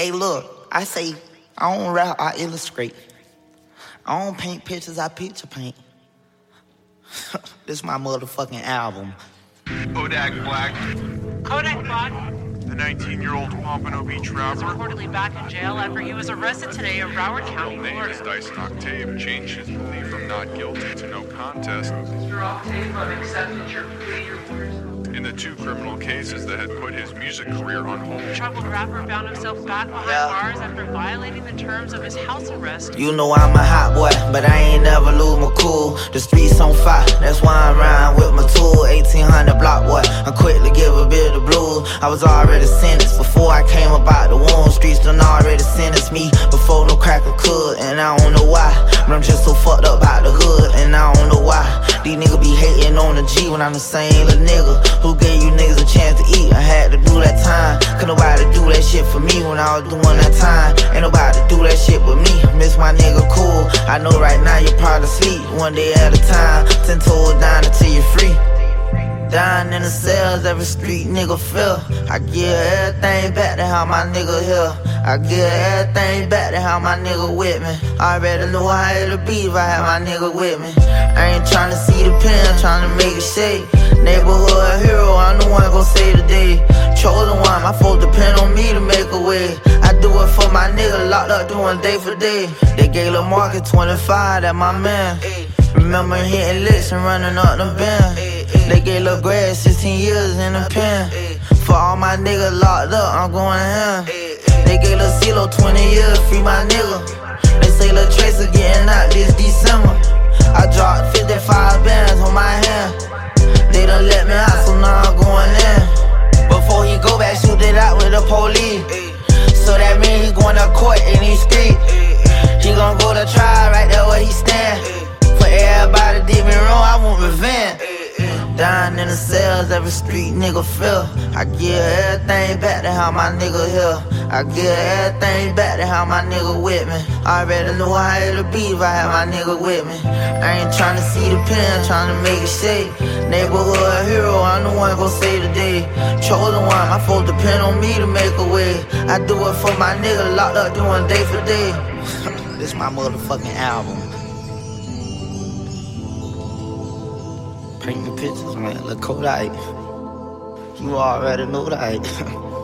Hey, look, I say I don't rap, I illustrate. I don't paint pictures, I picture paint. this my motherfucking album. Kodak Black, Kodak Black the 19-year-old Pompano Beach is rapper. reportedly back in jail after he was arrested today in Broward County, Name is Florida. Dieuson Octave changed his plea from not guilty to no contest Mr. Octave, I've accepted your plea. Your words. in the two criminal cases that had put his music career on hold. The troubled rapper found himself back behind Yeah. bars after violating the terms of his house arrest. You know I'm a hot boy, but I ain't never lose my cool. The streets on fire, that's why I'm riding with my tool. 1800 block boy, I'm quick to give a bit of blues. I was already sentenced before I came about the wound. Streets done already sentenced me before no cracker could, and I don't know why. But I'm just so fucked up about the hood, and I don't know why. These niggas be hating on the G when I'm the same little nigga who gave you niggas a chance to eat. I had to do that time. Nobody do that shit for me when I was doing that time? Ain't nobody do that shit but me. Miss my nigga cool. I know right now you're probably sleep one day at a time. Ten toes down until you're free. Dying in the cells, every street nigga feel. I give everything back to how my nigga here. I give everything back to how my nigga with me. I already know how it'll be if I had my nigga with me. I ain't tryna see the pen, I'm tryna make it shake. Neighborhood hero, I'm the one gon' save the day. Chosen one, my folks depend on me to make a way. I do it for my nigga, locked up doing day for day. They gave Lil Market 25, that my man. Remember hitting licks and running up the bend. They gave Lil Greg 16 years in the pen. For all my niggas locked up, I'm going. They gave Lil CeeLo 20 years, free my nigga. They say Lil Tracer getting out this December. I dropped 55 bands on my hand. They done let me out, so now I'm going in. Before he go back, shoot it out with the police. So that mean he going to court in these streets. He gon' go to trial right there where he stand. For everybody did me wrong, I want revenge. Dying in the cells, every street nigga feel. I give everything back to how my nigga here. I give everything back to how my nigga with me. I already know how it'll be if I had my nigga with me. I ain't tryna see the pen, tryna make it shake. Neighborhood hero, I'm the one gon' save the day. Chosen one, my folks depend on me to make a way. I do it for my nigga locked up doing day for day. this my motherfucking album. Paint the pictures, man. Look Kodak. You already know that.